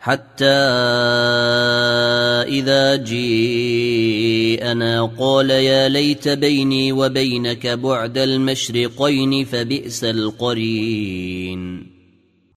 حتى إذا جيءنا قال يا ليت بيني وبينك بعد المشرقين فبئس القرين.